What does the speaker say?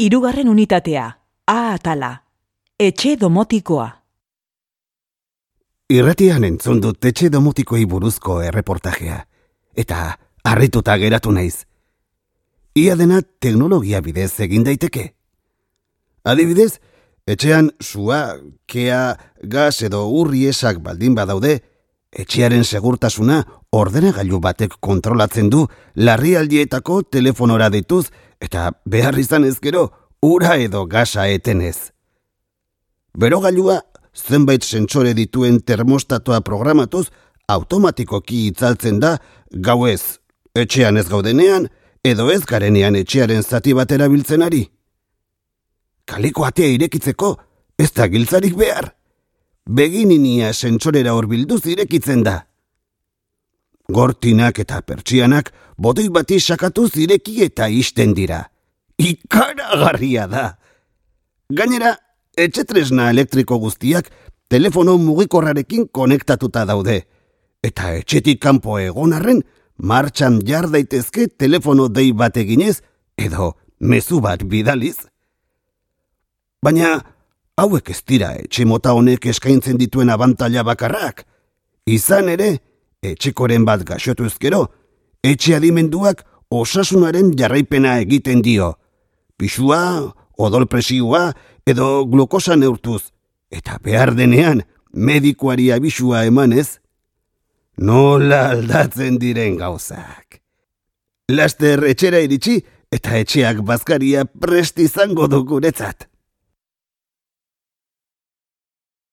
Hirugarren unitatea. A atala. Etxe domotikoa. Irratian entzun dut etxe domotikoi buruzko erreportajea. Eta harrituta geratu naiz. Ia dena teknologia bidez egin daiteke. Adibidez, etxean sua, kea, gas edo urri esak baldin badaude, etxearen segurtasuna ordenagailu batek kontrolatzen du larrialdietako telefonora dituz eta behar izan ezkero ura edo gasa etenez. Berogailua zenbait sentsore dituen termostatoa programatuz automatikoki itzaltzen da gauez etxean ez gaudenean edo ez garenean etxearen zati bat erabiltzen ari. Kaliko atea irekitzeko ez da giltzarik behar. Begininia sentsorera horbilduz irekitzen da. Gortinak eta pertsianak botoi bati sakatu zireki eta isten dira. Ikaragarria da. Gainera, etxetresna elektriko guztiak telefono mugikorrarekin konektatuta daude. Eta etxetik kanpo egon arren, martxan jar daitezke telefono dei bat eginez edo mezu bat bidaliz. Baina hauek ez dira etxe mota honek eskaintzen dituen abantaila bakarrak. Izan ere, etxekoren bat gaxotu ezkero, etxe adimenduak osasunaren jarraipena egiten dio. Pixua, odolpresioa edo glukosa neurtuz, eta behar denean medikuari abisua emanez, nola aldatzen diren gauzak. Laster etxera iritsi eta etxeak bazkaria presti izango du guretzat.